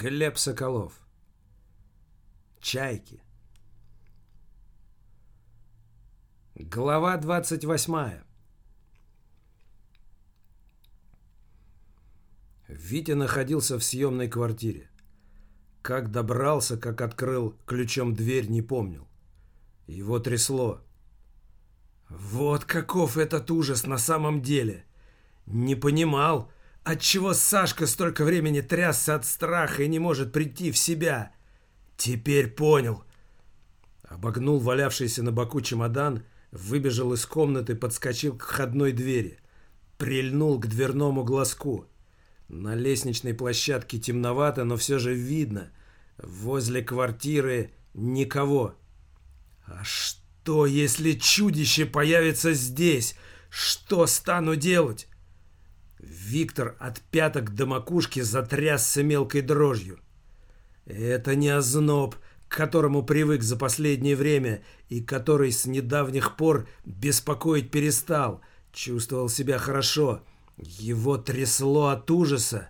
Глеб Соколов. Чайки. Глава 28. Витя находился в съемной квартире. Как добрался, как открыл ключом дверь, не помнил. Его трясло. Вот каков этот ужас на самом деле. Не понимал, Отчего Сашка столько времени трясся от страха и не может прийти в себя? Теперь понял. Обогнул валявшийся на боку чемодан, выбежал из комнаты, подскочил к входной двери. Прильнул к дверному глазку. На лестничной площадке темновато, но все же видно. Возле квартиры никого. А что, если чудище появится здесь? Что стану делать? Виктор от пяток до макушки затрясся мелкой дрожью. Это не озноб, к которому привык за последнее время и который с недавних пор беспокоить перестал. Чувствовал себя хорошо. Его трясло от ужаса.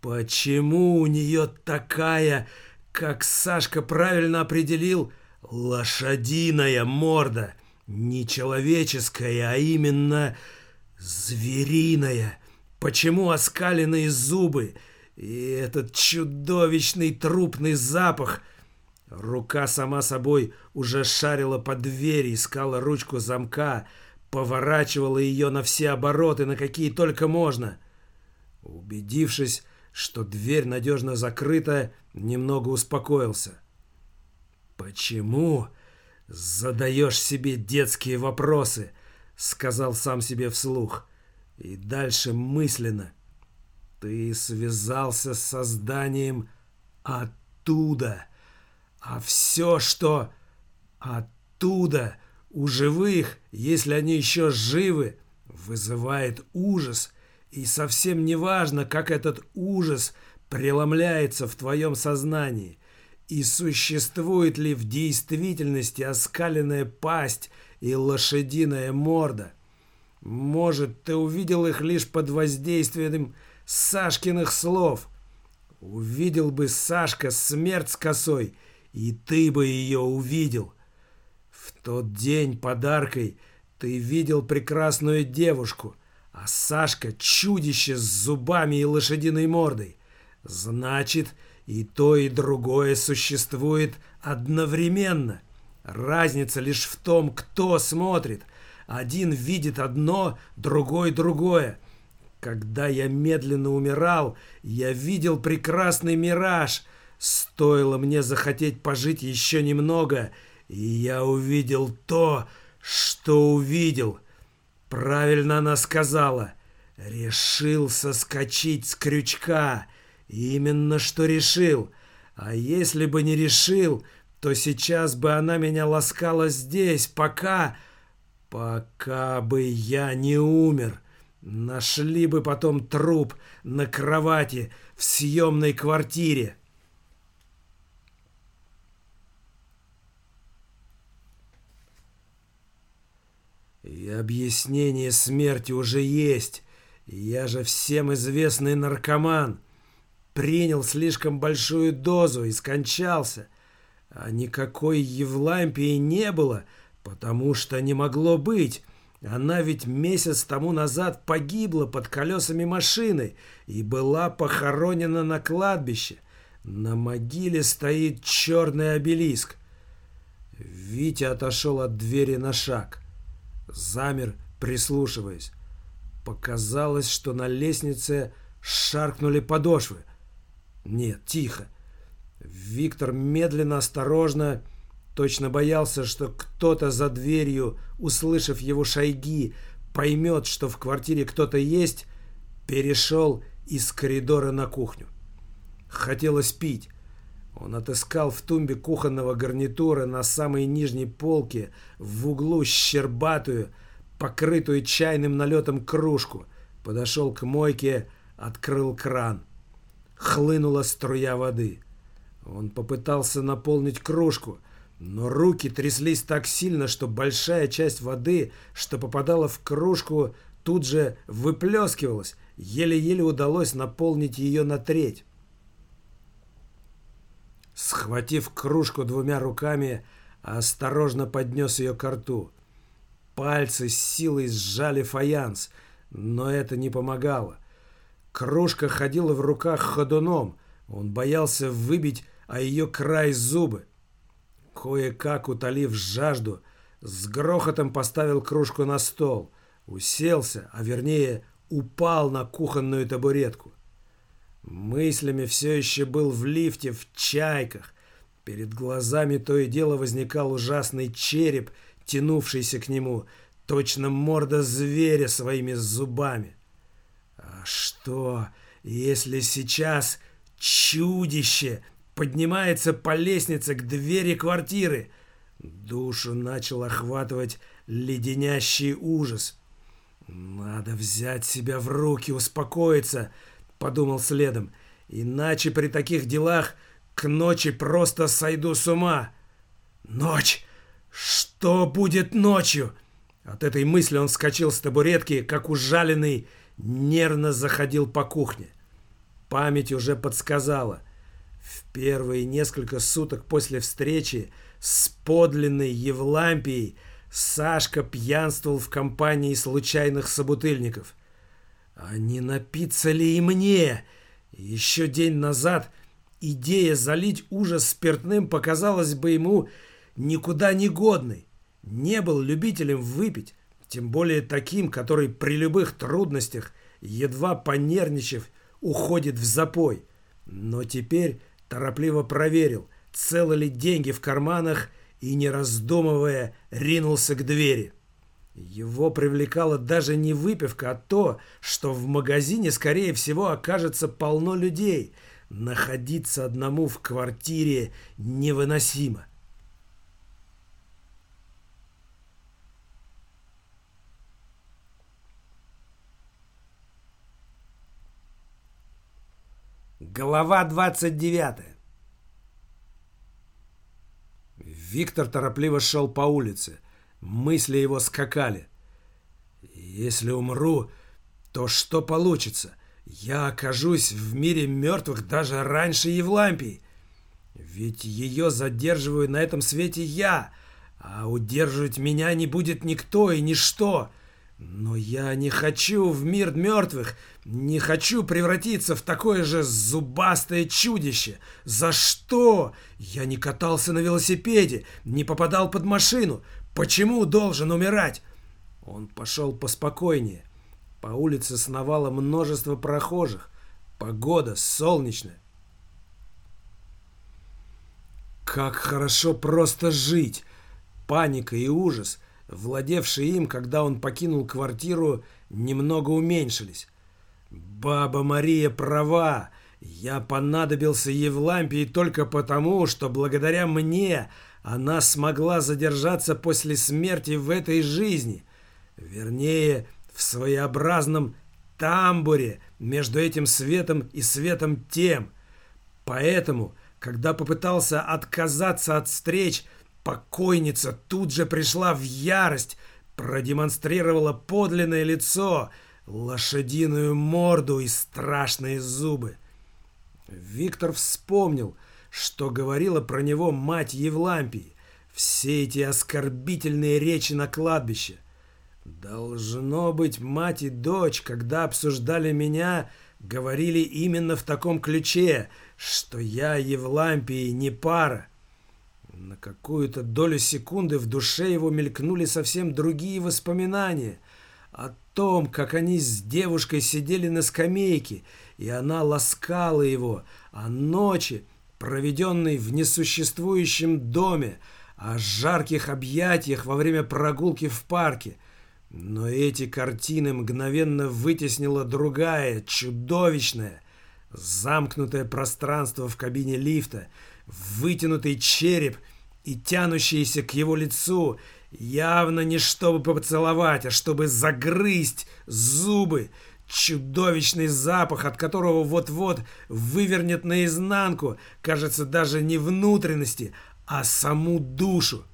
Почему у нее такая, как Сашка правильно определил, лошадиная морда? Не человеческая, а именно звериная. Почему оскаленные зубы и этот чудовищный трупный запах? Рука сама собой уже шарила по двери, искала ручку замка, поворачивала ее на все обороты, на какие только можно. Убедившись, что дверь надежно закрыта, немного успокоился. «Почему?» «Задаешь себе детские вопросы», — сказал сам себе вслух. И дальше мысленно. Ты связался с созданием оттуда. А все, что оттуда у живых, если они еще живы, вызывает ужас. И совсем не важно, как этот ужас преломляется в твоем сознании. И существует ли в действительности оскаленная пасть и лошадиная морда. Может, ты увидел их лишь под воздействием Сашкиных слов. Увидел бы Сашка смерть с косой, и ты бы ее увидел. В тот день подаркой ты видел прекрасную девушку, а Сашка — чудище с зубами и лошадиной мордой. Значит, и то, и другое существует одновременно. Разница лишь в том, кто смотрит — один видит одно, другой другое. Когда я медленно умирал, я видел прекрасный мираж. Стоило мне захотеть пожить еще немного, и я увидел то, что увидел. Правильно она сказала. Решил соскочить с крючка. Именно что решил. А если бы не решил, то сейчас бы она меня ласкала здесь, пока... Пока бы я не умер, нашли бы потом труп на кровати в съемной квартире. И объяснение смерти уже есть. Я же всем известный наркоман. Принял слишком большую дозу и скончался. А никакой Евлампии не было — Потому что не могло быть. Она ведь месяц тому назад погибла под колесами машины и была похоронена на кладбище. На могиле стоит черный обелиск. Витя отошел от двери на шаг. Замер, прислушиваясь. Показалось, что на лестнице шаркнули подошвы. Нет, тихо. Виктор медленно, осторожно Точно боялся, что кто-то за дверью, услышав его шаги, поймет, что в квартире кто-то есть, перешел из коридора на кухню. Хотелось пить. Он отыскал в тумбе кухонного гарнитура на самой нижней полке в углу щербатую, покрытую чайным налетом кружку. Подошел к мойке, открыл кран. Хлынула струя воды. Он попытался наполнить кружку, но руки тряслись так сильно, что большая часть воды, что попадала в кружку, тут же выплескивалась. Еле-еле удалось наполнить ее на треть. Схватив кружку двумя руками, осторожно поднес ее к рту. Пальцы с силой сжали фаянс, но это не помогало. Кружка ходила в руках ходуном. Он боялся выбить о ее край зубы. Кое-как утолив жажду, с грохотом поставил кружку на стол, уселся, а вернее упал на кухонную табуретку. Мыслями все еще был в лифте, в чайках. Перед глазами то и дело возникал ужасный череп, тянувшийся к нему, точно морда зверя своими зубами. А что, если сейчас чудище поднимается по лестнице к двери квартиры? Душу начал охватывать леденящий ужас. «Надо взять себя в руки, успокоиться», — подумал следом. «Иначе при таких делах к ночи просто сойду с ума». «Ночь! Что будет ночью?» От этой мысли он вскочил с табуретки, как ужаленный, нервно заходил по кухне. Память уже подсказала. В первые несколько суток после встречи с подлинной Евлампией Сашка пьянствовал в компании случайных собутыльников. А не напиться ли и мне? Еще день назад идея залить ужас спиртным показалась бы ему никуда не годной. Не был любителем выпить, тем более таким, который при любых трудностях, едва понервничав, уходит в запой. Но теперь торопливо проверил, целы ли деньги в карманах и, не раздумывая, ринулся к двери. Его привлекала даже не выпивка, а то, что в магазине, скорее всего, окажется полно людей. Находиться одному в квартире невыносимо. Глава 29 Виктор торопливо шел по улице. Мысли его скакали. «Если умру, то что получится? Я окажусь в мире мертвых даже раньше Евлампии. Ведь ее задерживаю на этом свете я, а удерживать меня не будет никто и ничто. Но я не хочу в мир мертвых, не хочу превратиться в такое же зубастое чудище. За что? Я не катался на велосипеде, не попадал под машину. Почему должен умирать? Он пошел поспокойнее. По улице сновало множество прохожих. Погода солнечная. Как хорошо просто жить! Паника и ужас — владевшие им, когда он покинул квартиру, немного уменьшились. «Баба Мария права. Я понадобился Евлампии только потому, что благодаря мне она смогла задержаться после смерти в этой жизни. Вернее, в своеобразном тамбуре между этим светом и светом тем. Поэтому, когда попытался отказаться от встреч, Покойница тут же пришла в ярость, продемонстрировала подлинное лицо, лошадиную морду и страшные зубы. Виктор вспомнил, что говорила про него мать Евлампии. Все эти оскорбительные речи на кладбище. Должно быть, мать и дочь, когда обсуждали меня, говорили именно в таком ключе, что я Евлампии не пара. На какую-то долю секунды в душе его мелькнули совсем другие воспоминания о том, как они с девушкой сидели на скамейке, и она ласкала его, о ночи, проведенной в несуществующем доме, о жарких объятиях во время прогулки в парке. Но эти картины мгновенно вытеснила другая, чудовищная, замкнутое пространство в кабине лифта — вытянутый череп и тянущиеся к его лицу, явно не чтобы поцеловать, а чтобы загрызть зубы, чудовищный запах, от которого вот-вот вывернет наизнанку, кажется, даже не внутренности, а саму душу.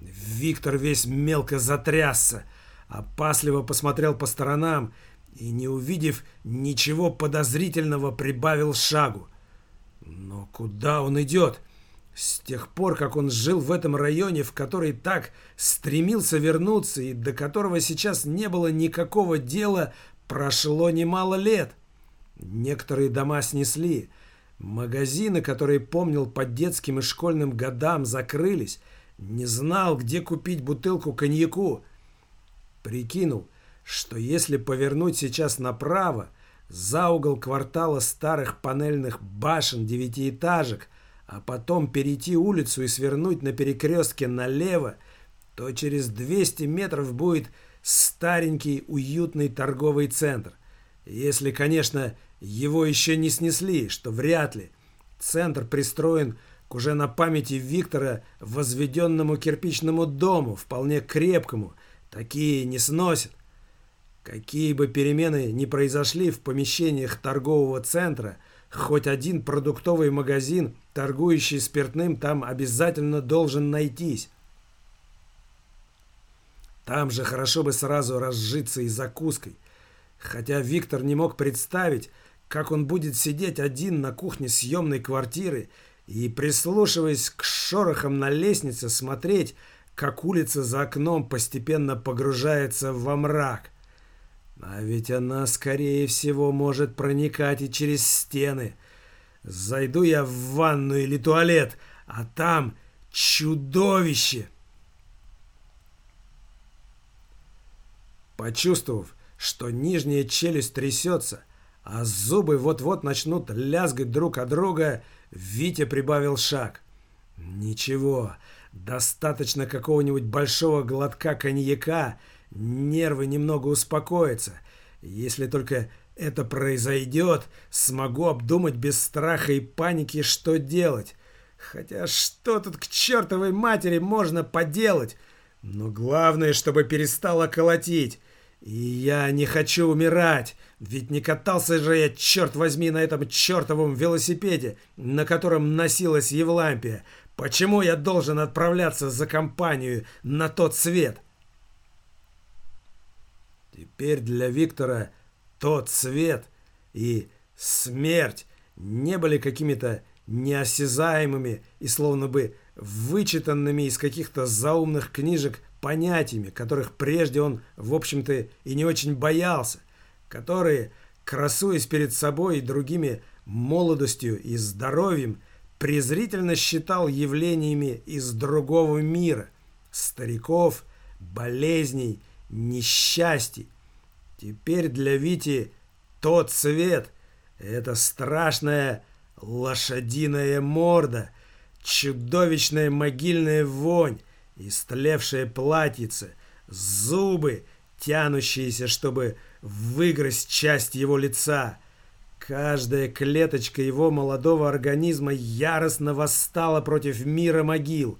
Виктор весь мелко затрясся, опасливо посмотрел по сторонам и, не увидев ничего подозрительного, прибавил шагу. Но куда он идет? С тех пор, как он жил в этом районе, в который так стремился вернуться и до которого сейчас не было никакого дела, прошло немало лет. Некоторые дома снесли. Магазины, которые помнил по детским и школьным годам, закрылись. Не знал, где купить бутылку коньяку. Прикинул, что если повернуть сейчас направо, за угол квартала старых панельных башен девятиэтажек, а потом перейти улицу и свернуть на перекрестке налево, то через 200 метров будет старенький уютный торговый центр. Если, конечно, его еще не снесли, что вряд ли. Центр пристроен к уже на памяти Виктора возведенному кирпичному дому, вполне крепкому. Такие не сносят. Какие бы перемены ни произошли в помещениях торгового центра, хоть один продуктовый магазин, торгующий спиртным, там обязательно должен найтись. Там же хорошо бы сразу разжиться и закуской. Хотя Виктор не мог представить, как он будет сидеть один на кухне съемной квартиры и, прислушиваясь к шорохам на лестнице, смотреть, как улица за окном постепенно погружается во мрак. А ведь она, скорее всего, может проникать и через стены. Зайду я в ванну или туалет, а там чудовище. Почувствовав, что нижняя челюсть трясется, а зубы вот-вот начнут лязгать друг от друга, Витя прибавил шаг. Ничего, достаточно какого-нибудь большого глотка коньяка, нервы немного успокоятся. Если только это произойдет, смогу обдумать без страха и паники, что делать. Хотя что тут к чертовой матери можно поделать? Но главное, чтобы перестала колотить. И я не хочу умирать, ведь не катался же я, черт возьми, на этом чертовом велосипеде, на котором носилась Евлампия. Почему я должен отправляться за компанию на тот свет? Теперь для Виктора тот свет и смерть. Не были какими-то неосязаемыми и словно бы вычитанными из каких-то заумных книжек понятиями, которых прежде он, в общем-то, и не очень боялся, которые, красуясь перед собой и другими молодостью и здоровьем, презрительно считал явлениями из другого мира, стариков, болезней, несчастий. Теперь для Вити тот цвет — это страшная лошадиная морда, чудовищная могильная вонь, истлевшее платьице, зубы, тянущиеся, чтобы выгрызть часть его лица. Каждая клеточка его молодого организма яростно восстала против мира могил.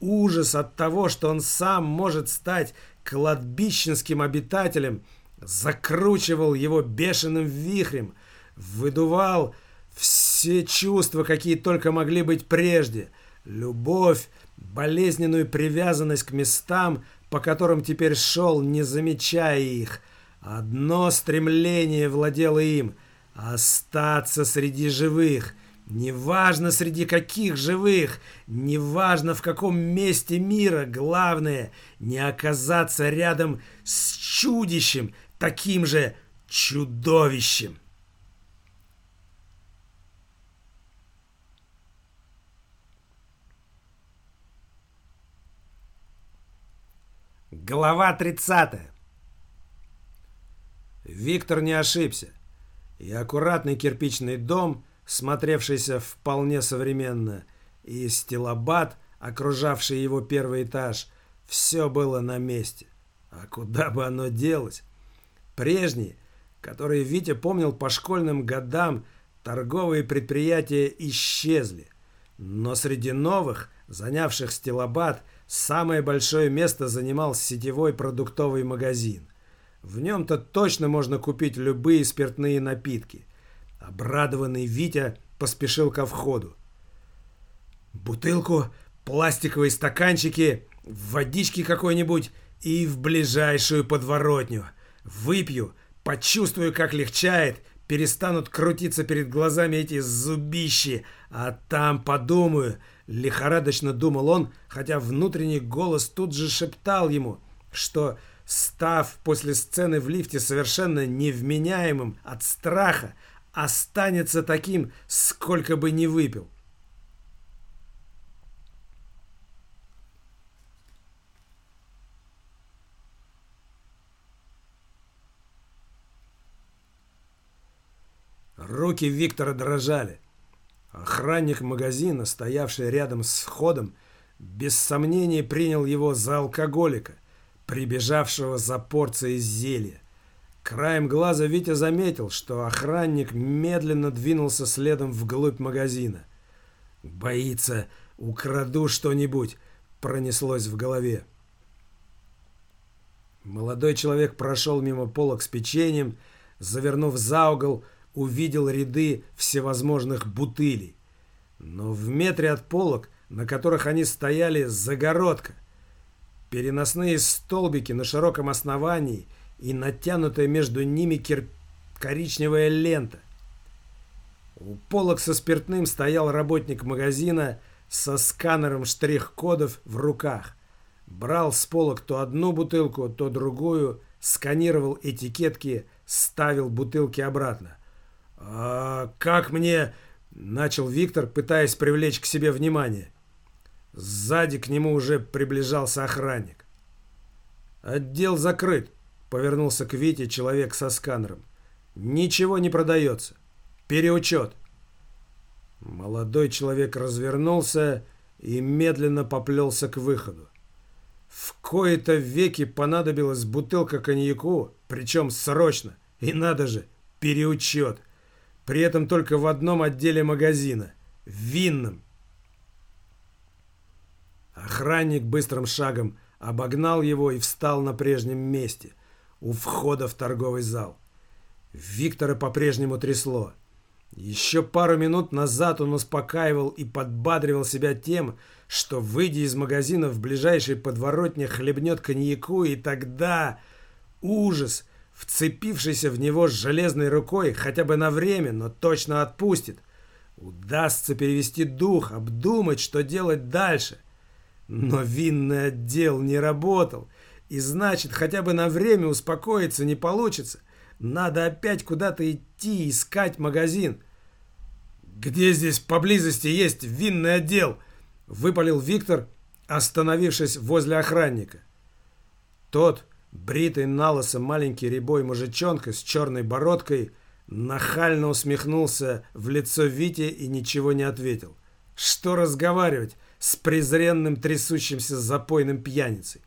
Ужас от того, что он сам может стать кладбищенским обитателем, закручивал его бешеным вихрем, выдувал все чувства, какие только могли быть прежде. Любовь, болезненную привязанность к местам, по которым теперь шел, не замечая их. Одно стремление владело им — остаться среди живых. Неважно среди каких живых, неважно в каком месте мира, главное — не оказаться рядом с чудищем, таким же чудовищем. Глава 30. Виктор не ошибся. И аккуратный кирпичный дом, смотревшийся вполне современно, и стилобат, окружавший его первый этаж, все было на месте. А куда бы оно делось? Прежние, которые Витя помнил по школьным годам, торговые предприятия исчезли. Но среди новых, занявших стилобат, Самое большое место занимал сетевой продуктовый магазин. В нем-то точно можно купить любые спиртные напитки. Обрадованный Витя поспешил ко входу. Бутылку, пластиковые стаканчики, водички какой-нибудь и в ближайшую подворотню. Выпью, почувствую, как легчает, перестанут крутиться перед глазами эти зубищи, а там подумаю, лихорадочно думал он, хотя внутренний голос тут же шептал ему, что, став после сцены в лифте совершенно невменяемым от страха, останется таким, сколько бы ни выпил. Руки Виктора дрожали. Охранник магазина, стоявший рядом с входом, без сомнений принял его за алкоголика, прибежавшего за порцией зелья. Краем глаза Витя заметил, что охранник медленно двинулся следом вглубь магазина. «Боится, украду что-нибудь», — пронеслось в голове. Молодой человек прошел мимо полок с печеньем, завернув за угол, увидел ряды всевозможных бутылей. Но в метре от полок, на которых они стояли, загородка. Переносные столбики на широком основании и натянутая между ними кир... коричневая лента. У полок со спиртным стоял работник магазина со сканером штрих-кодов в руках. Брал с полок то одну бутылку, то другую, сканировал этикетки, ставил бутылки обратно. «А как мне...» — начал Виктор, пытаясь привлечь к себе внимание. Сзади к нему уже приближался охранник. «Отдел закрыт», — повернулся к Вите человек со сканером. «Ничего не продается. Переучет». Молодой человек развернулся и медленно поплелся к выходу. В кои-то веки понадобилась бутылка коньяку, причем срочно, и надо же, переучет. При этом только в одном отделе магазина. В винном. Охранник быстрым шагом обогнал его и встал на прежнем месте, у входа в торговый зал. Виктора по-прежнему трясло. Еще пару минут назад он успокаивал и подбадривал себя тем, что, выйдя из магазина в ближайшей подворотне, хлебнет коньяку, и тогда... Ужас! вцепившийся в него железной рукой хотя бы на время, но точно отпустит. Удастся перевести дух, обдумать, что делать дальше. Но винный отдел не работал, и значит, хотя бы на время успокоиться не получится. Надо опять куда-то идти, искать магазин. «Где здесь поблизости есть винный отдел?» — выпалил Виктор, остановившись возле охранника. Тот Бритый налысо маленький рябой мужичонка с черной бородкой нахально усмехнулся в лицо Вите и ничего не ответил. Что разговаривать с презренным трясущимся запойным пьяницей?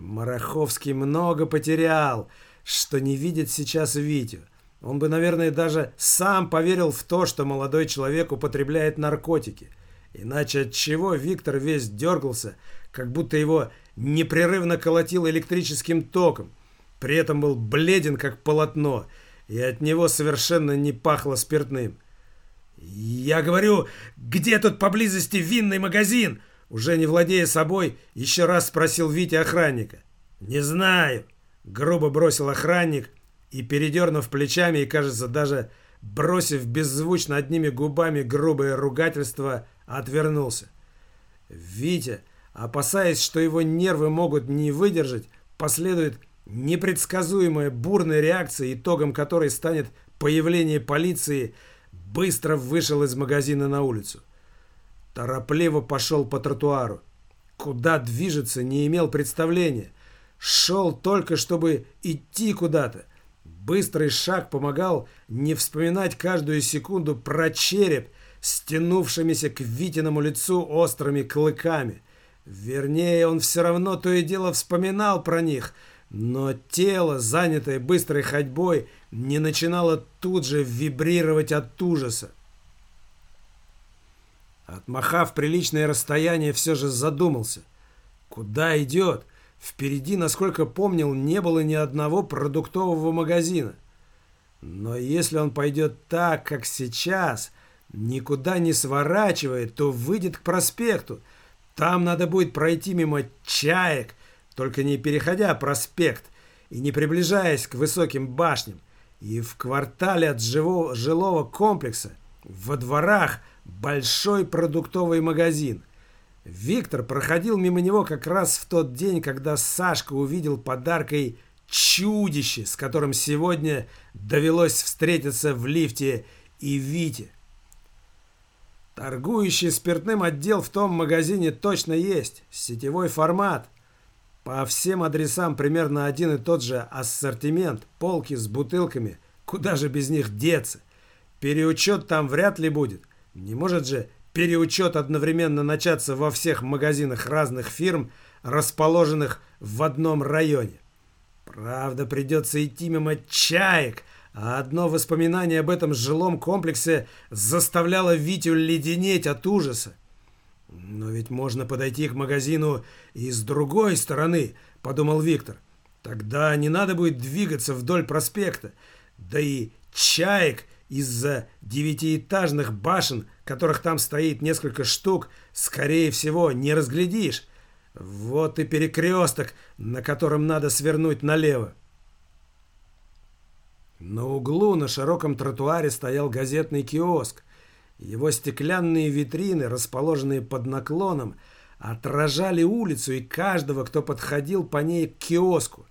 Мараховский много потерял, что не видит сейчас Витю. Он бы, наверное, даже сам поверил в то, что молодой человек употребляет наркотики. Иначе от чего Виктор весь дергался, как будто его непрерывно колотил электрическим током. При этом был бледен, как полотно, и от него совершенно не пахло спиртным. «Я говорю, где тут поблизости винный магазин?» Уже не владея собой, еще раз спросил Витя охранника. «Не знаю», — грубо бросил охранник и, передернув плечами и, кажется, даже бросив беззвучно одними губами грубое ругательство, отвернулся. Витя Опасаясь, что его нервы могут не выдержать, последует непредсказуемая бурная реакция, итогом которой станет появление полиции, быстро вышел из магазина на улицу. Торопливо пошел по тротуару. Куда движется, не имел представления. Шел только, чтобы идти куда-то. Быстрый шаг помогал не вспоминать каждую секунду про череп, стянувшимися к Витиному лицу острыми клыками – Вернее, он все равно то и дело вспоминал про них, но тело, занятое быстрой ходьбой, не начинало тут же вибрировать от ужаса. Отмахав приличное расстояние, все же задумался. Куда идет? Впереди, насколько помнил, не было ни одного продуктового магазина. Но если он пойдет так, как сейчас, никуда не сворачивает, то выйдет к проспекту – там надо будет пройти мимо чаек, только не переходя проспект и не приближаясь к высоким башням. и в квартале от живого, жилого комплекса во дворах большой продуктовый магазин. Виктор проходил мимо него как раз в тот день, когда Сашка увидел подаркой чудище, с которым сегодня довелось встретиться в лифте и Вите. Торгующий спиртным отдел в том магазине точно есть. Сетевой формат. По всем адресам примерно один и тот же ассортимент. Полки с бутылками. Куда же без них деться? Переучет там вряд ли будет. Не может же переучет одновременно начаться во всех магазинах разных фирм, расположенных в одном районе. Правда, придется идти мимо чаек, а одно воспоминание об этом жилом комплексе заставляло Витю леденеть от ужаса. «Но ведь можно подойти к магазину и с другой стороны», — подумал Виктор. «Тогда не надо будет двигаться вдоль проспекта. Да и чаек из-за девятиэтажных башен, которых там стоит несколько штук, скорее всего, не разглядишь. Вот и перекресток, на котором надо свернуть налево. На углу на широком тротуаре стоял газетный киоск. Его стеклянные витрины, расположенные под наклоном, отражали улицу и каждого, кто подходил по ней к киоску.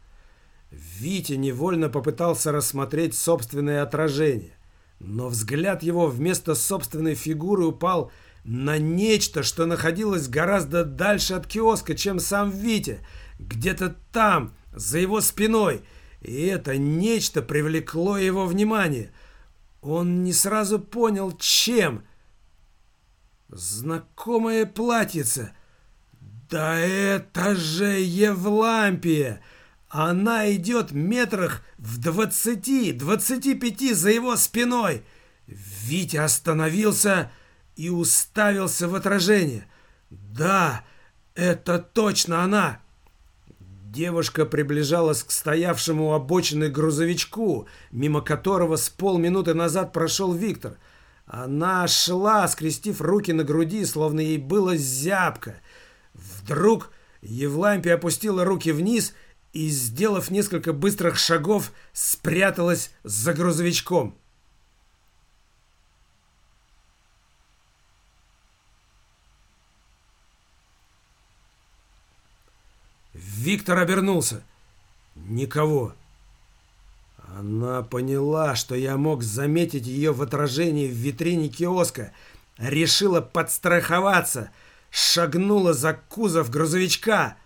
Витя невольно попытался рассмотреть собственное отражение, но взгляд его вместо собственной фигуры упал на нечто, что находилось гораздо дальше от киоска, чем сам Витя, где-то там, за его спиной – и это нечто привлекло его внимание. Он не сразу понял, чем. Знакомое платьице. Да это же Евлампия! Она идет метрах в двадцати, двадцати пяти за его спиной. Витя остановился и уставился в отражение. Да, это точно она. Девушка приближалась к стоявшему у обочины грузовичку, мимо которого с полминуты назад прошел Виктор. Она шла, скрестив руки на груди, словно ей было зябко. Вдруг Евлампия опустила руки вниз и, сделав несколько быстрых шагов, спряталась за грузовичком. Виктор обернулся. Никого. Она поняла, что я мог заметить ее в отражении в витрине киоска. Решила подстраховаться. Шагнула за кузов грузовичка.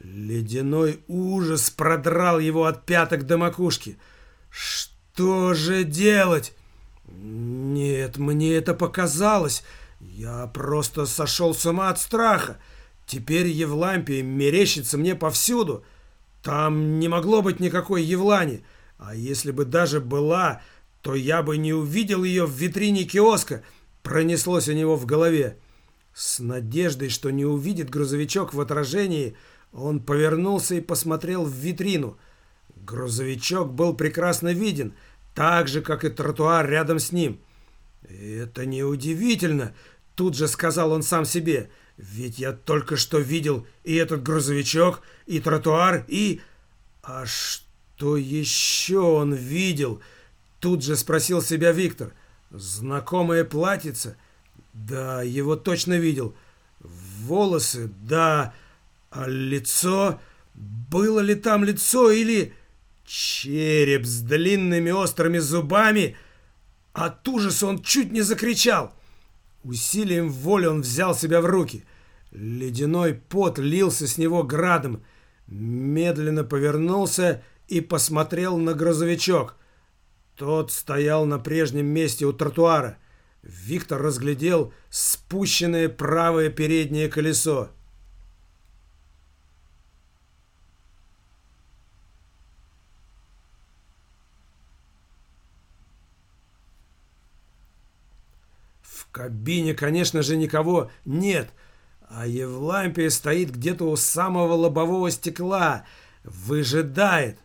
Ледяной ужас продрал его от пяток до макушки. Что же делать? Нет, мне это показалось. Я просто сошел с ума от страха. Теперь Евлампия мерещится мне повсюду. Там не могло быть никакой Евлани. А если бы даже была, то я бы не увидел ее в витрине киоска. Пронеслось у него в голове. С надеждой, что не увидит грузовичок в отражении, он повернулся и посмотрел в витрину. Грузовичок был прекрасно виден, так же, как и тротуар рядом с ним. «Это неудивительно», — тут же сказал он сам себе. Ведь я только что видел и этот грузовичок, и тротуар, и... А что еще он видел? Тут же спросил себя Виктор. Знакомое платьице? Да, его точно видел. Волосы? Да. А лицо? Было ли там лицо или... Череп с длинными острыми зубами? От ужаса он чуть не закричал. Усилием воли он взял себя в руки. Ледяной пот лился с него градом. Медленно повернулся и посмотрел на грузовичок. Тот стоял на прежнем месте у тротуара. Виктор разглядел спущенное правое переднее колесо. кабине, конечно же, никого нет, а Евлампия стоит где-то у самого лобового стекла, выжидает.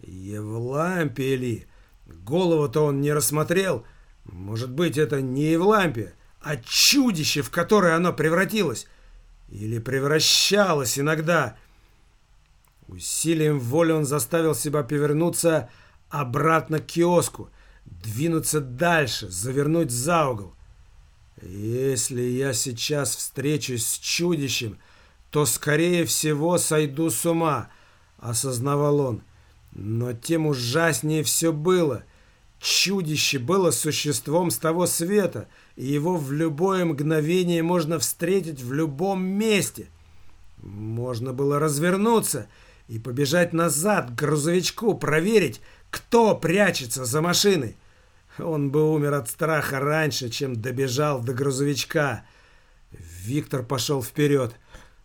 Евлампия ли? Голову-то он не рассмотрел. Может быть, это не Евлампия, а чудище, в которое оно превратилось. Или превращалось иногда. Усилием воли он заставил себя повернуться, обратно к киоску, двинуться дальше, завернуть за угол. Если я сейчас встречусь с чудищем, то, скорее всего, сойду с ума, осознавал он. Но тем ужаснее все было. Чудище было существом с того света, и его в любое мгновение можно встретить в любом месте. Можно было развернуться и побежать назад к грузовичку, проверить, кто прячется за машиной. Он бы умер от страха раньше, чем добежал до грузовичка. Виктор пошел вперед.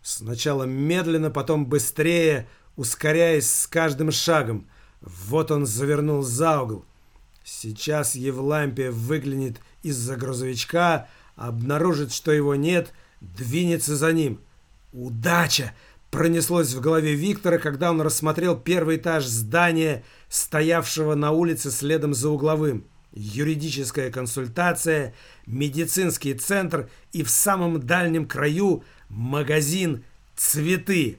Сначала медленно, потом быстрее, ускоряясь с каждым шагом. Вот он завернул за угол. Сейчас Евлампия выглянет из-за грузовичка, обнаружит, что его нет, двинется за ним. «Удача!» пронеслось в голове Виктора, когда он рассмотрел первый этаж здания, стоявшего на улице следом за угловым юридическая консультация, медицинский центр и в самом дальнем краю магазин «Цветы».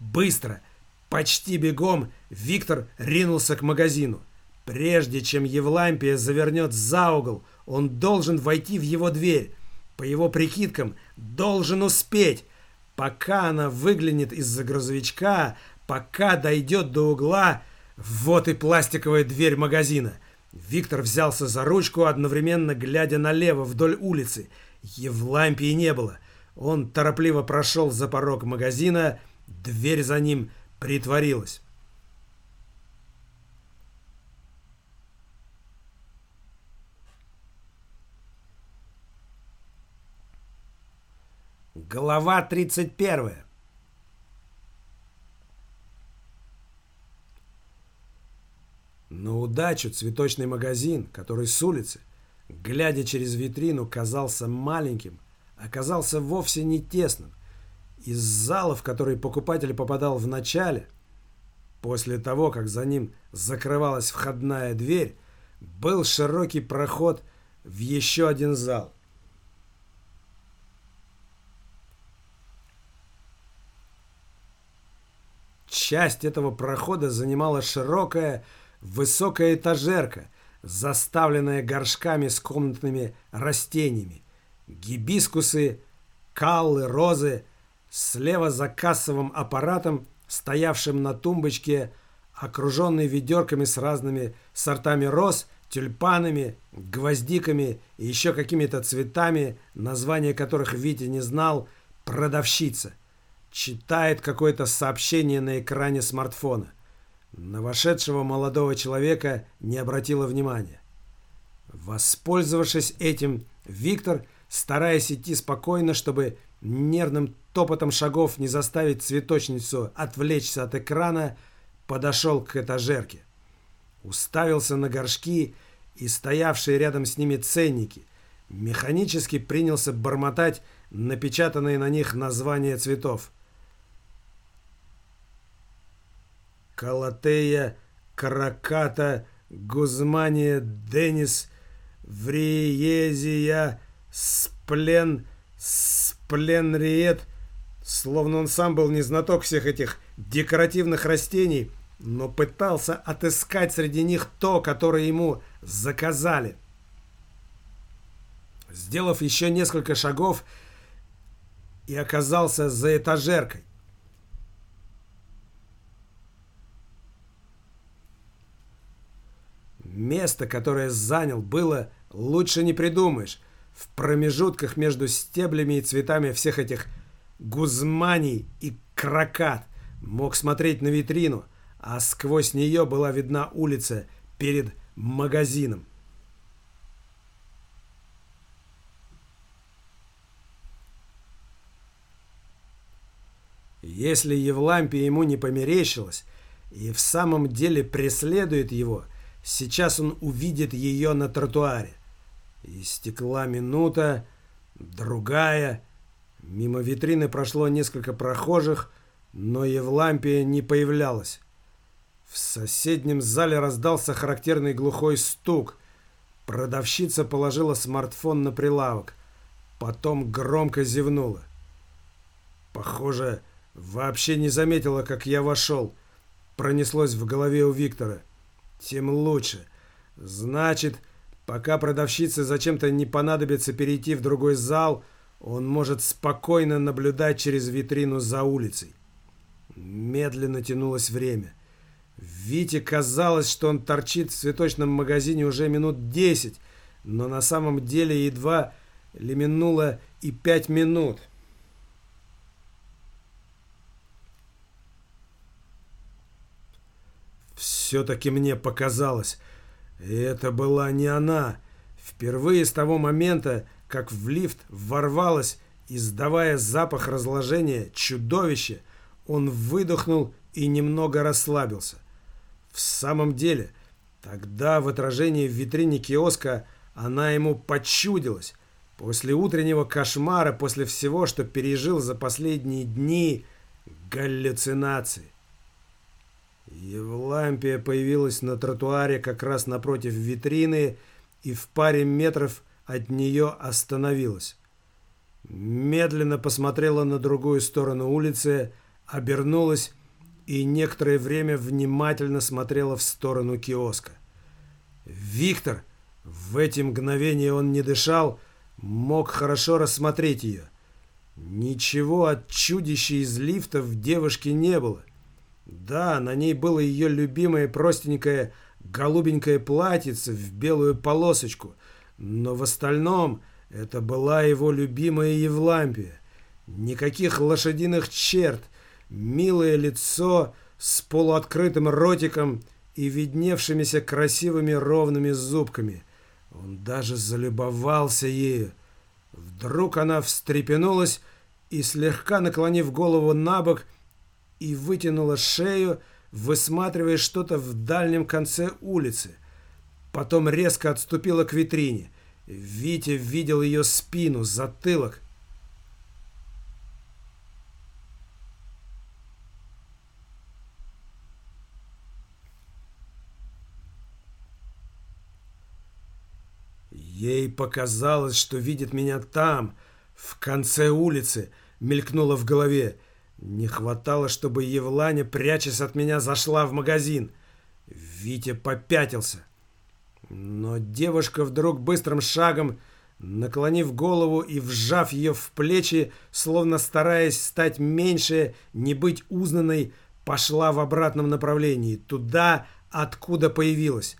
Быстро, почти бегом, Виктор ринулся к магазину. Прежде чем Евлампия завернет за угол, он должен войти в его дверь. По его прикидкам, должен успеть. Пока она выглянет из-за грузовичка, пока дойдет до угла, вот и пластиковая дверь магазина – Виктор взялся за ручку, одновременно глядя налево вдоль улицы. Евлампии не было. Он торопливо прошел за порог магазина, дверь за ним притворилась. Глава 31. На удачу цветочный магазин, который с улицы, глядя через витрину, казался маленьким, оказался вовсе не тесным. Из зала, в который покупатель попадал в начале, после того, как за ним закрывалась входная дверь, был широкий проход в еще один зал. Часть этого прохода занимала широкая, Высокая этажерка, заставленная горшками с комнатными растениями. Гибискусы, каллы, розы. Слева за кассовым аппаратом, стоявшим на тумбочке, окруженный ведерками с разными сортами роз, тюльпанами, гвоздиками и еще какими-то цветами, названия которых Витя не знал, продавщица. Читает какое-то сообщение на экране смартфона. На вошедшего молодого человека не обратила внимания. Воспользовавшись этим, Виктор, стараясь идти спокойно, чтобы нервным топотом шагов не заставить цветочницу отвлечься от экрана, подошел к этажерке. Уставился на горшки и стоявшие рядом с ними ценники. Механически принялся бормотать напечатанные на них названия цветов. Калатея, Караката, Гузмания, Денис, Вриезия, Сплен, Спленриет. Словно он сам был не знаток всех этих декоративных растений, но пытался отыскать среди них то, которое ему заказали. Сделав еще несколько шагов, и оказался за этажеркой. Место, которое занял, было лучше не придумаешь. В промежутках между стеблями и цветами всех этих гузманий и крокат мог смотреть на витрину, а сквозь нее была видна улица перед магазином. Если Евлампия ему не померещилась и в самом деле преследует его – Сейчас он увидит ее на тротуаре. Истекла минута, другая. Мимо витрины прошло несколько прохожих, но Евлампия не появлялась. В соседнем зале раздался характерный глухой стук. Продавщица положила смартфон на прилавок. Потом громко зевнула. Похоже, вообще не заметила, как я вошел. Пронеслось в голове у Виктора. Тем лучше. Значит, пока продавщице зачем-то не понадобится перейти в другой зал, он может спокойно наблюдать через витрину за улицей. Медленно тянулось время. Вите казалось, что он торчит в цветочном магазине уже минут десять, но на самом деле едва ли минуло и пять минут. Все-таки мне показалось, это была не она. Впервые с того момента, как в лифт ворвалась, издавая запах разложения, чудовище, он выдохнул и немного расслабился. В самом деле, тогда в отражении в витрине киоска она ему почудилась. После утреннего кошмара, после всего, что пережил за последние дни, галлюцинации. Евлампия появилась на тротуаре как раз напротив витрины и в паре метров от нее остановилась. Медленно посмотрела на другую сторону улицы, обернулась и некоторое время внимательно смотрела в сторону киоска. Виктор, в эти мгновения он не дышал, мог хорошо рассмотреть ее. Ничего от чудища из лифта в девушке не было. Да, на ней было ее любимое простенькое голубенькое платьице в белую полосочку, но в остальном это была его любимая Евлампия. Никаких лошадиных черт, милое лицо с полуоткрытым ротиком и видневшимися красивыми ровными зубками. Он даже залюбовался ею. Вдруг она встрепенулась и, слегка наклонив голову на бок, и вытянула шею, высматривая что-то в дальнем конце улицы. Потом резко отступила к витрине. Витя видел ее спину, затылок. Ей показалось, что видит меня там, в конце улицы, мелькнуло в голове. Не хватало, чтобы Евланя, прячась от меня, зашла в магазин. Витя попятился. Но девушка вдруг быстрым шагом, наклонив голову и вжав ее в плечи, словно стараясь стать меньше, не быть узнанной, пошла в обратном направлении, туда, откуда появилась.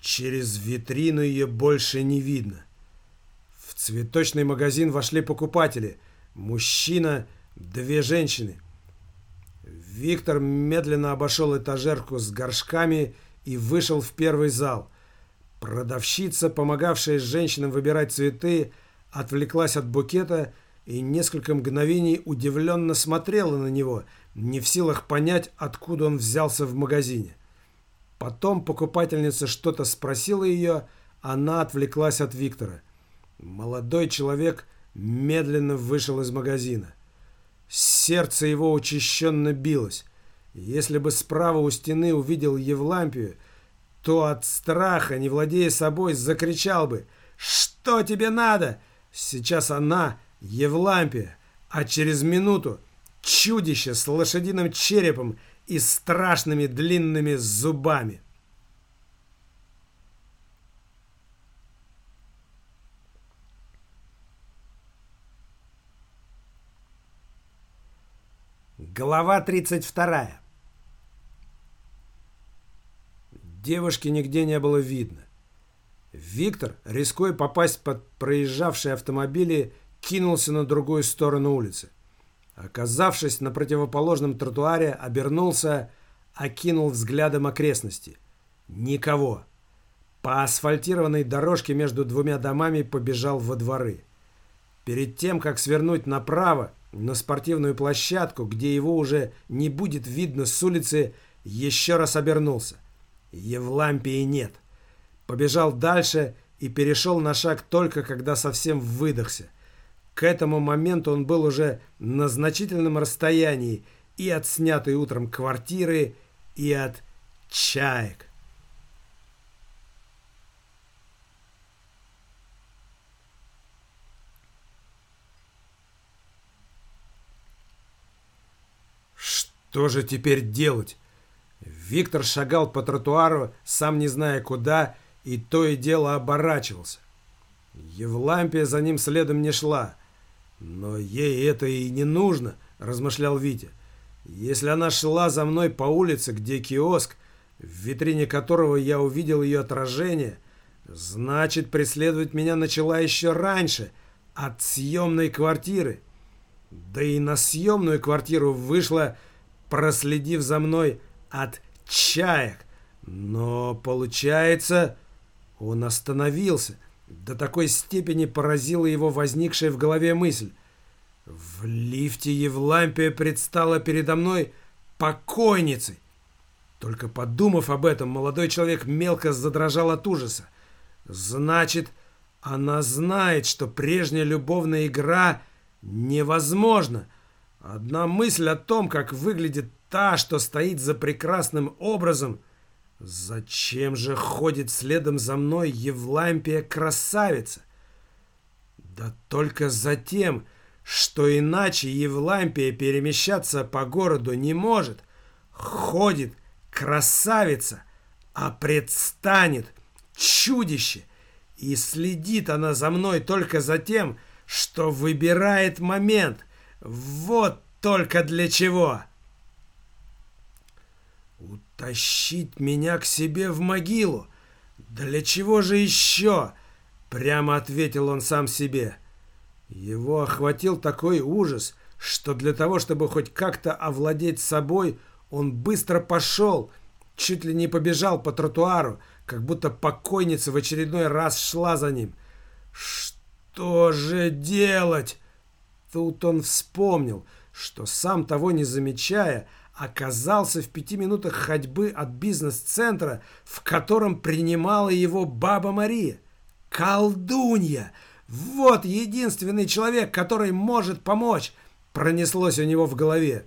Через витрину ее больше не видно. В цветочный магазин вошли покупатели. Мужчина Две женщины. Виктор медленно обошел этажерку с горшками и вышел в первый зал. Продавщица, помогавшая женщинам выбирать цветы, отвлеклась от букета и несколько мгновений удивленно смотрела на него, не в силах понять, откуда он взялся в магазине. Потом покупательница что-то спросила ее, она отвлеклась от Виктора. Молодой человек медленно вышел из магазина. Сердце его учащенно билось. Если бы справа у стены увидел Евлампию, то от страха, не владея собой, закричал бы «Что тебе надо?» Сейчас она Евлампия, а через минуту чудище с лошадиным черепом и страшными длинными зубами. Глава 32. Девушки нигде не было видно. Виктор, рискуя попасть под проезжавшие автомобили, кинулся на другую сторону улицы. Оказавшись на противоположном тротуаре, обернулся, окинул взглядом окрестности. Никого. По асфальтированной дорожке между двумя домами побежал во дворы. Перед тем, как свернуть направо, на спортивную площадку, где его уже не будет видно с улицы, еще раз обернулся. Евлампии нет. Побежал дальше и перешел на шаг только, когда совсем выдохся. К этому моменту он был уже на значительном расстоянии и от снятой утром квартиры, и от чаек. Что же теперь делать? Виктор шагал по тротуару, сам не зная куда, и то и дело оборачивался. Евлампия за ним следом не шла. «Но ей это и не нужно», — размышлял Витя. «Если она шла за мной по улице, где киоск, в витрине которого я увидел ее отражение, значит, преследовать меня начала еще раньше, от съемной квартиры. Да и на съемную квартиру вышла, проследив за мной от чаек. Но, получается, он остановился. До такой степени поразила его возникшая в голове мысль. В лифте Евлампия предстала передо мной покойницей. Только подумав об этом, молодой человек мелко задрожал от ужаса. Значит, она знает, что прежняя любовная игра невозможна. Одна мысль о том, как выглядит та, что стоит за прекрасным образом. Зачем же ходит следом за мной Евлампия красавица? Да только за тем, что иначе Евлампия перемещаться по городу не может. Ходит красавица, а предстанет чудище. И следит она за мной только за тем, что выбирает момент. Вот только для чего. Утащить меня к себе в могилу? Для чего же еще? Прямо ответил он сам себе. Его охватил такой ужас, что для того, чтобы хоть как-то овладеть собой, он быстро пошел, чуть ли не побежал по тротуару, как будто покойница в очередной раз шла за ним. Что же делать? Тут он вспомнил, что сам того не замечая, оказался в пяти минутах ходьбы от бизнес-центра, в котором принимала его баба Мария. Колдунья! Вот единственный человек, который может помочь, пронеслось у него в голове.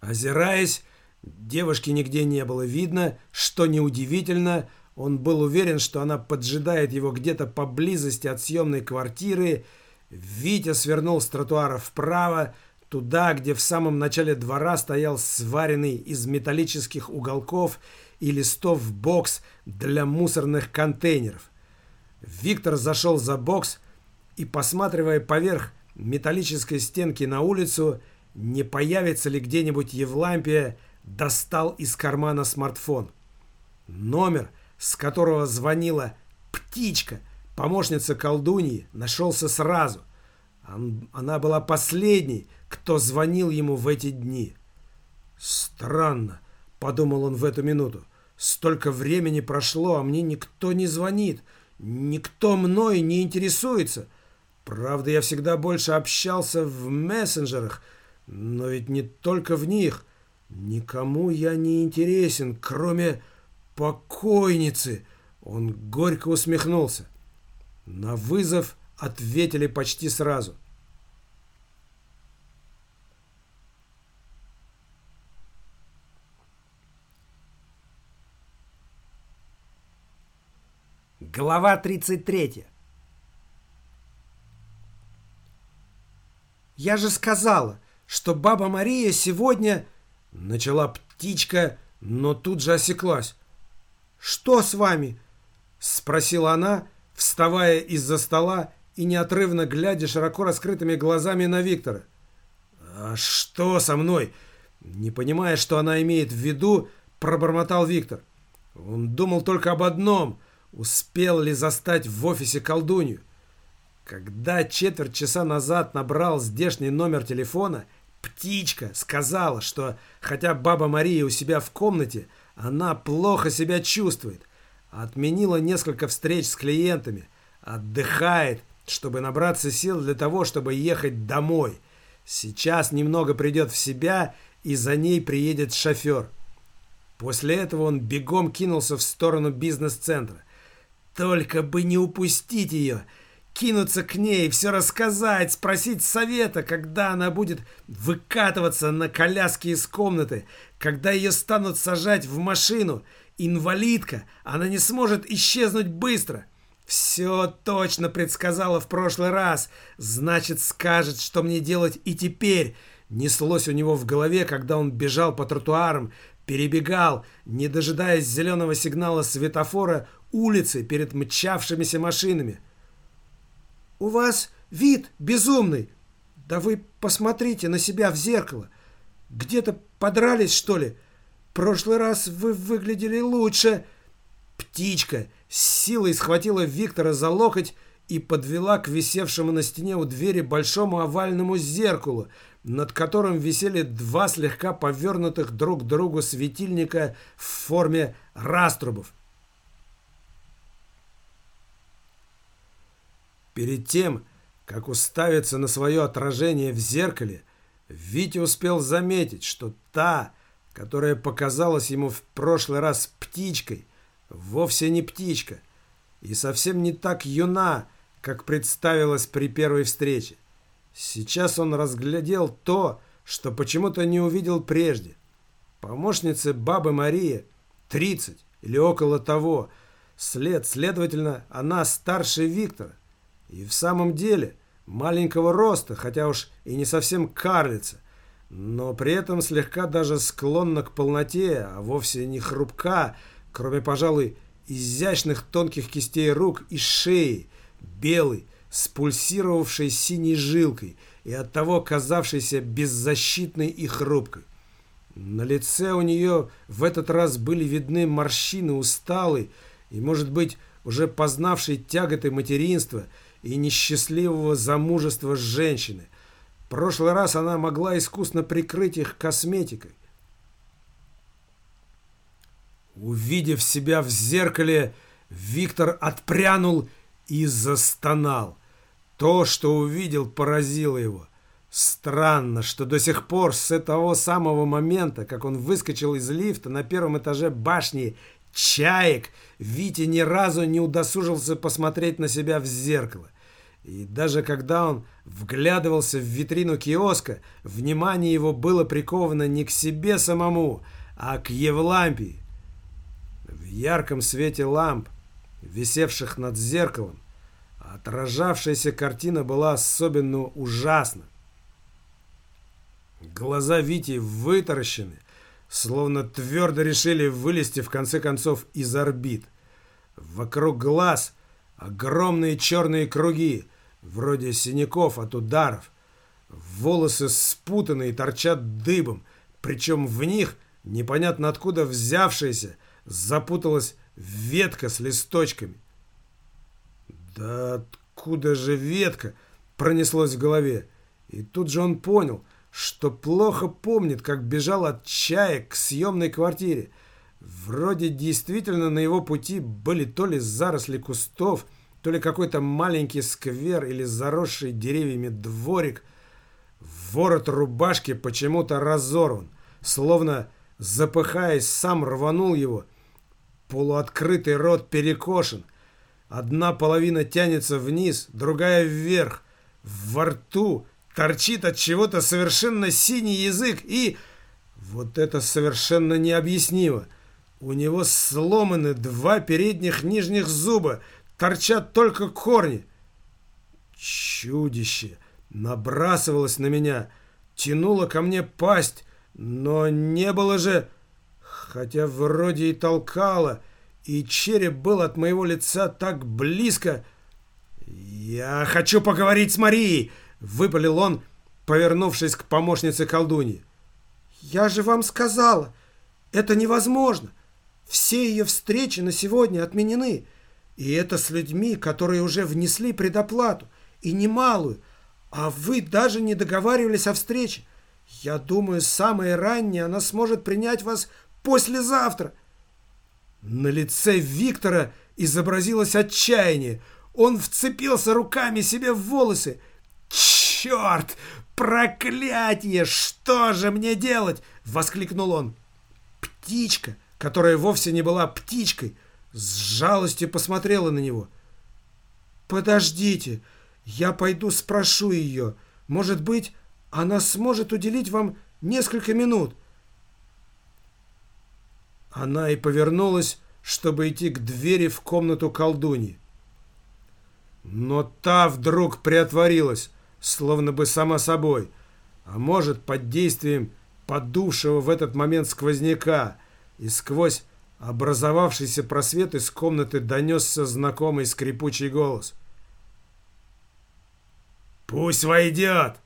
Озираясь, девушки нигде не было видно, что неудивительно, он был уверен, что она поджидает его где-то поблизости от съемной квартиры. Витя свернул с тротуара вправо, туда, где в самом начале двора стоял сваренный из металлических уголков и листов бокс для мусорных контейнеров. Виктор зашел за бокс и, посматривая поверх металлической стенки на улицу, не появится ли где-нибудь Евлампия, достал из кармана смартфон. Номер, с которого звонила птичка, помощница колдуньи, нашелся сразу. Она была последней, кто звонил ему в эти дни. «Странно», — подумал он в эту минуту. «Столько времени прошло, а мне никто не звонит, никто мной не интересуется. Правда, я всегда больше общался в мессенджерах, но ведь не только в них. Никому я не интересен, кроме покойницы». Он горько усмехнулся. На вызов ответили почти сразу. Глава 33. «Я же сказала, что баба Мария сегодня...» Начала птичка, но тут же осеклась. «Что с вами?» Спросила она, вставая из-за стола и неотрывно глядя широко раскрытыми глазами на Виктора. «А что со мной?» Не понимая, что она имеет в виду, пробормотал Виктор. Он думал только об одном — Успел ли застать в офисе колдунью? Когда четверть часа назад набрал здешний номер телефона, птичка сказала, что хотя баба Мария у себя в комнате, она плохо себя чувствует. Отменила несколько встреч с клиентами, отдыхает, чтобы набраться сил для того, чтобы ехать домой. Сейчас немного придет в себя, и за ней приедет шофер. После этого он бегом кинулся в сторону бизнес-центра. Только бы не упустить ее, кинуться к ней, все рассказать, спросить совета, когда она будет выкатываться на коляске из комнаты, когда ее станут сажать в машину. Инвалидка, она не сможет исчезнуть быстро. Все точно предсказала в прошлый раз, значит скажет, что мне делать и теперь. неслось у него в голове, когда он бежал по тротуарам, перебегал, не дожидаясь зеленого сигнала светофора, улицы перед мчавшимися машинами. «У вас вид безумный! Да вы посмотрите на себя в зеркало! Где-то подрались, что ли? Прошлый раз вы выглядели лучше!» Птичка с силой схватила Виктора за локоть и подвела к висевшему на стене у двери большому овальному зеркалу, над которым висели два слегка повернутых друг к другу светильника в форме раструбов. Перед тем, как уставиться на свое отражение в зеркале, Витя успел заметить, что та, которая показалась ему в прошлый раз птичкой, вовсе не птичка и совсем не так юна, как представилось при первой встрече. Сейчас он разглядел то, что почему-то не увидел прежде. Помощнице бабы Марии 30 или около того. След, следовательно, она старше Виктора. И в самом деле маленького роста, хотя уж и не совсем карлица, но при этом слегка даже склонна к полноте, а вовсе не хрупка, кроме, пожалуй, изящных тонких кистей рук и шеи, белый, с пульсировавшей синей жилкой и оттого казавшейся беззащитной и хрупкой. На лице у нее в этот раз были видны морщины усталой и, может быть, уже познавшей тяготы материнства и несчастливого замужества женщины. В прошлый раз она могла искусно прикрыть их косметикой. Увидев себя в зеркале, Виктор отпрянул и застонал. То, что увидел, поразило его. Странно, что до сих пор с того самого момента, как он выскочил из лифта на первом этаже башни «Чаек», Витя ни разу не удосужился посмотреть на себя в зеркало. И даже когда он вглядывался в витрину киоска, внимание его было приковано не к себе самому, а к Евлампии. В ярком свете ламп висевших над зеркалом, отражавшаяся картина была особенно ужасна. Глаза Вити вытаращены, словно твердо решили вылезти в конце концов из орбит. Вокруг глаз огромные черные круги, вроде синяков от ударов. Волосы спутанные торчат дыбом, причем в них, непонятно откуда взявшаяся, запуталась ветка с листочками. Да откуда же ветка? Пронеслось в голове. И тут же он понял, что плохо помнит, как бежал от чаек к съемной квартире. Вроде действительно на его пути были то ли заросли кустов, то ли какой-то маленький сквер или заросший деревьями дворик. Ворот рубашки почему-то разорван, словно, запыхаясь, сам рванул его – Полуоткрытый рот перекошен. Одна половина тянется вниз, другая вверх. Во рту торчит от чего-то совершенно синий язык и... Вот это совершенно необъяснимо. У него сломаны два передних нижних зуба, торчат только корни. Чудище набрасывалось на меня, тянуло ко мне пасть, но не было же хотя вроде и толкало, и череп был от моего лица так близко. «Я хочу поговорить с Марией!» — выпалил он, повернувшись к помощнице колдуньи. «Я же вам сказала, это невозможно. Все ее встречи на сегодня отменены, и это с людьми, которые уже внесли предоплату, и немалую, а вы даже не договаривались о встрече. Я думаю, самое раннее она сможет принять вас Послезавтра!» На лице Виктора изобразилось отчаяние. Он вцепился руками себе в волосы. «Черт! Проклятие! Что же мне делать?» — воскликнул он. Птичка, которая вовсе не была птичкой, с жалостью посмотрела на него. «Подождите, я пойду спрошу ее. Может быть, она сможет уделить вам несколько минут. Она и повернулась, чтобы идти к двери в комнату колдуньи. Но та вдруг приотворилась, словно бы сама собой. а может под действием подувшего в этот момент сквозняка, и сквозь образовавшийся просвет из комнаты донесся знакомый скрипучий голос. «Пусть войдет!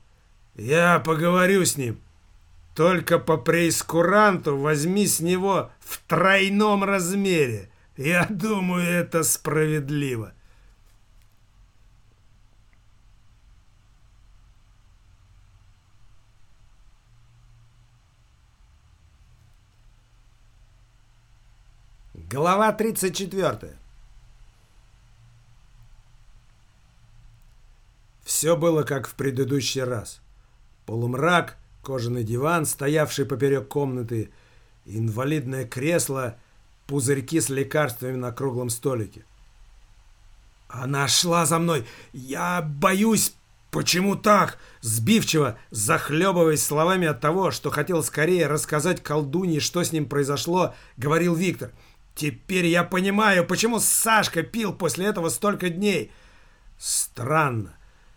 Я поговорю с ним. Только по преискуранту возьми с него в тройном размере. Я думаю, это справедливо». Глава 34. Все было как в предыдущий раз. Полумрак, кожаный диван, стоявший поперек комнаты, инвалидное кресло, пузырьки с лекарствами на круглом столике. «Она шла за мной! Я боюсь! Почему так?» Сбивчиво, захлебываясь словами от того, что хотел скорее рассказать колдунье, что с ним произошло, говорил Виктор – Теперь я понимаю, почему Сашка пил после этого столько дней. Странно,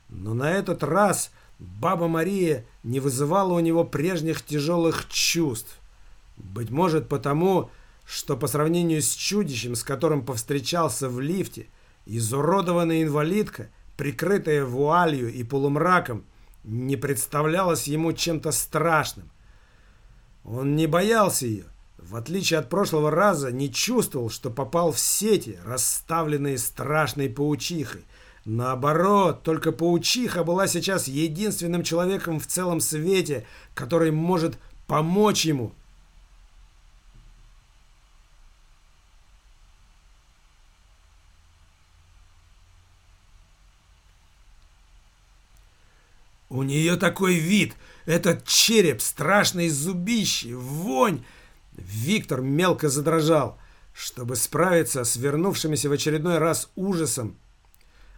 но на этот раз баба Мария не вызывала у него прежних тяжелых чувств. Быть может потому, что по сравнению с чудищем, с которым повстречался в лифте, изуродованная инвалидка, прикрытая вуалью и полумраком, не представлялась ему чем-то страшным. Он не боялся ее, в отличие от прошлого раза, не чувствовал, что попал в сети, расставленные страшной паучихой. Наоборот, только паучиха была сейчас единственным человеком в целом свете, который может помочь ему. У нее такой вид, этот череп, страшные зубищи, вонь... Виктор мелко задрожал, чтобы справиться с вернувшимися в очередной раз ужасом.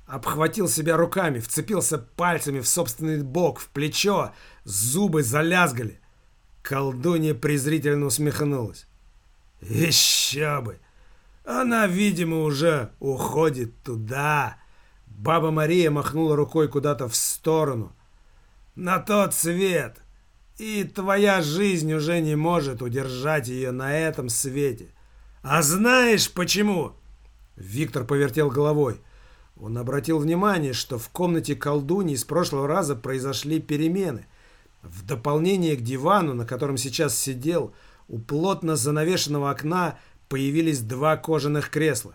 Обхватил себя руками, вцепился пальцами в собственный бок, в плечо, зубы залязгали. Колдунья презрительно усмехнулась. «Еще бы! Она, видимо, уже уходит туда!» Баба Мария махнула рукой куда-то в сторону. «На тот свет! И твоя жизнь уже не может удержать ее на этом свете. А знаешь почему?» Виктор повертел головой. Он обратил внимание, что в комнате колдуньи с прошлого раза произошли перемены. В дополнение к дивану, на котором сейчас сидел, у плотно занавешенного окна появились два кожаных кресла.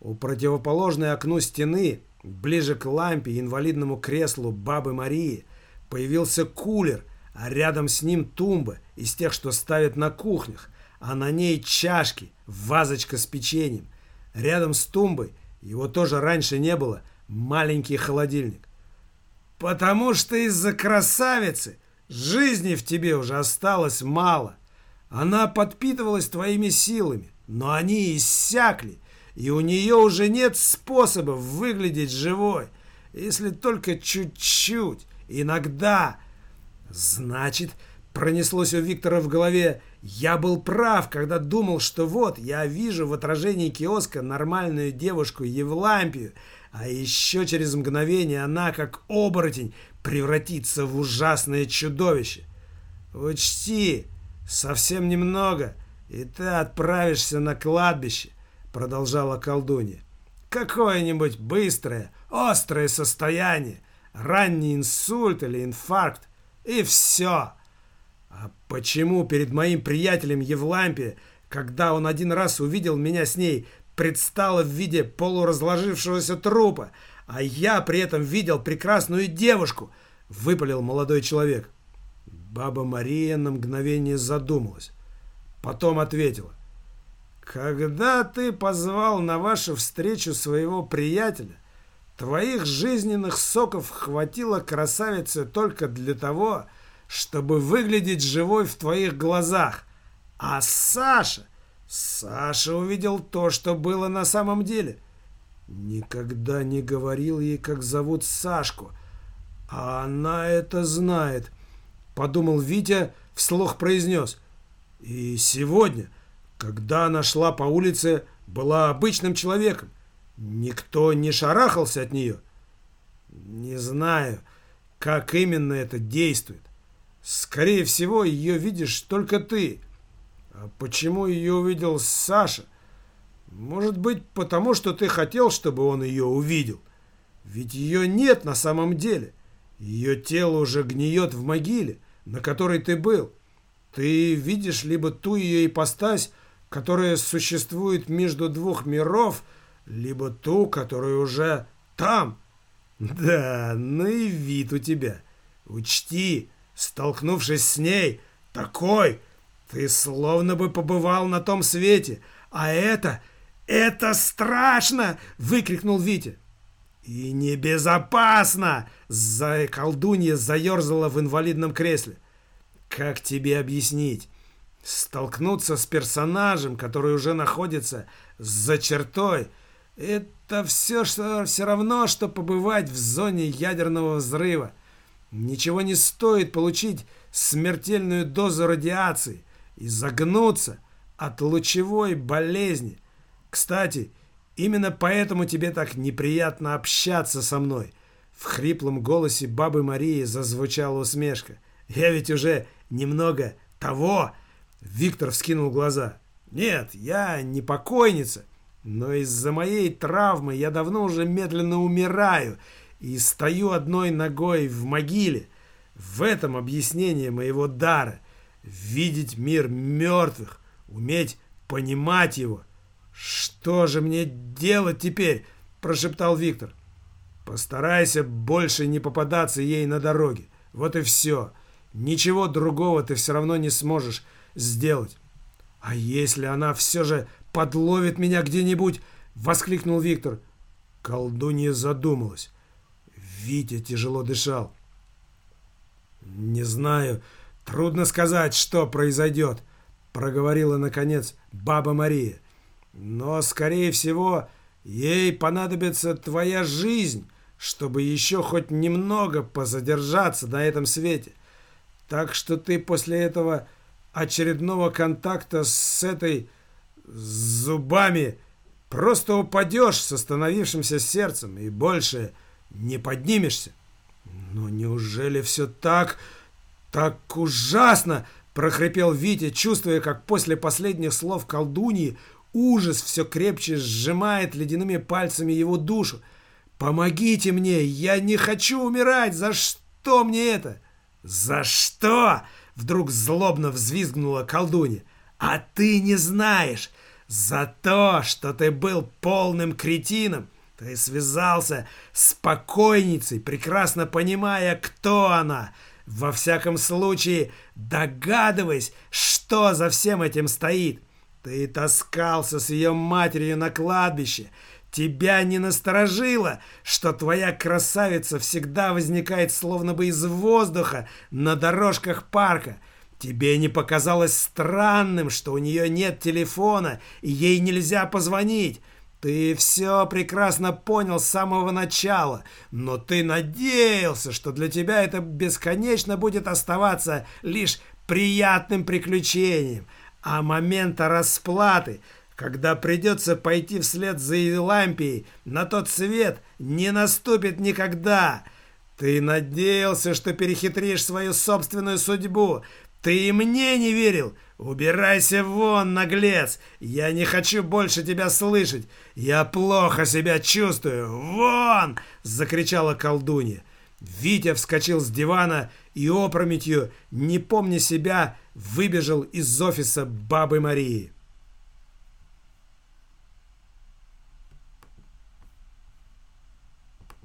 У противоположной окну стены, ближе к лампе и инвалидному креслу бабы Марии, появился кулер, а рядом с ним тумба из тех, что ставят на кухнях, а на ней чашки, вазочка с печеньем. Рядом с тумбой, его тоже раньше не было, маленький холодильник. «Потому что из-за красавицы жизни в тебе уже осталось мало. Она подпитывалась твоими силами, но они иссякли, и у нее уже нет способа выглядеть живой, если только чуть-чуть, иногда, Значит, пронеслось у Виктора в голове, я был прав, когда думал, что вот, я вижу в отражении киоска нормальную девушку Евлампию, а еще через мгновение она, как оборотень, превратится в ужасное чудовище. Учти, совсем немного, и ты отправишься на кладбище, продолжала колдунья. Какое-нибудь быстрое, острое состояние, ранний инсульт или инфаркт, и все. А почему перед моим приятелем Евлампи, когда он один раз увидел меня с ней, предстала в виде полуразложившегося трупа, а я при этом видел прекрасную девушку, выпалил молодой человек. Баба Мария на мгновение задумалась. Потом ответила. «Когда ты позвал на вашу встречу своего приятеля, Твоих жизненных соков хватило, красавица, только для того, чтобы выглядеть живой в твоих глазах. А Саша... Саша увидел то, что было на самом деле. Никогда не говорил ей, как зовут Сашку. А она это знает. Подумал Витя, вслух произнес. И сегодня, когда она шла по улице, была обычным человеком. Никто не шарахался от нее? Не знаю, как именно это действует. Скорее всего, ее видишь только ты. А почему ее увидел Саша? Может быть, потому что ты хотел, чтобы он ее увидел. Ведь ее нет на самом деле. Ее тело уже гниет в могиле, на которой ты был. Ты видишь либо ту ее ипостась, которая существует между двух миров, либо ту, которая уже там. Да, ну и вид у тебя. Учти, столкнувшись с ней, такой, ты словно бы побывал на том свете. А это, это страшно! Выкрикнул Витя. И небезопасно! За колдунья заерзала в инвалидном кресле. Как тебе объяснить? Столкнуться с персонажем, который уже находится за чертой, это все, что, все равно, что побывать в зоне ядерного взрыва. Ничего не стоит получить смертельную дозу радиации и загнуться от лучевой болезни. Кстати, именно поэтому тебе так неприятно общаться со мной. В хриплом голосе бабы Марии зазвучала усмешка. Я ведь уже немного того. Виктор вскинул глаза. Нет, я не покойница, но из-за моей травмы я давно уже медленно умираю и стою одной ногой в могиле. В этом объяснение моего дара. Видеть мир мертвых, уметь понимать его. «Что же мне делать теперь?» – прошептал Виктор. «Постарайся больше не попадаться ей на дороге. Вот и все. Ничего другого ты все равно не сможешь сделать. А если она все же подловит меня где-нибудь?» — воскликнул Виктор. Колдунья задумалась. Витя тяжело дышал. «Не знаю. Трудно сказать, что произойдет», — проговорила, наконец, баба Мария. «Но, скорее всего, ей понадобится твоя жизнь, чтобы еще хоть немного позадержаться на этом свете. Так что ты после этого очередного контакта с этой зубами просто упадешь с остановившимся сердцем и больше не поднимешься. Но неужели все так, так ужасно? прохрипел Витя, чувствуя, как после последних слов колдуньи ужас все крепче сжимает ледяными пальцами его душу. «Помогите мне! Я не хочу умирать! За что мне это?» «За что?» — вдруг злобно взвизгнула колдунья. «А ты не знаешь! За то, что ты был полным кретином!» Ты связался с покойницей, прекрасно понимая, кто она. Во всяком случае, догадываясь, что за всем этим стоит. Ты таскался с ее матерью на кладбище. Тебя не насторожило, что твоя красавица всегда возникает словно бы из воздуха на дорожках парка. Тебе не показалось странным, что у нее нет телефона и ей нельзя позвонить. Ты все прекрасно понял с самого начала, но ты надеялся, что для тебя это бесконечно будет оставаться лишь приятным приключением, а момента расплаты, когда придется пойти вслед за Елампией на тот свет, не наступит никогда. Ты надеялся, что перехитришь свою собственную судьбу, ты и мне не верил. Убирайся вон, наглец. Я не хочу больше тебя слышать. Я плохо себя чувствую. Вон! Закричала колдунья. Витя вскочил с дивана и опрометью, не помня себя, выбежал из офиса бабы Марии.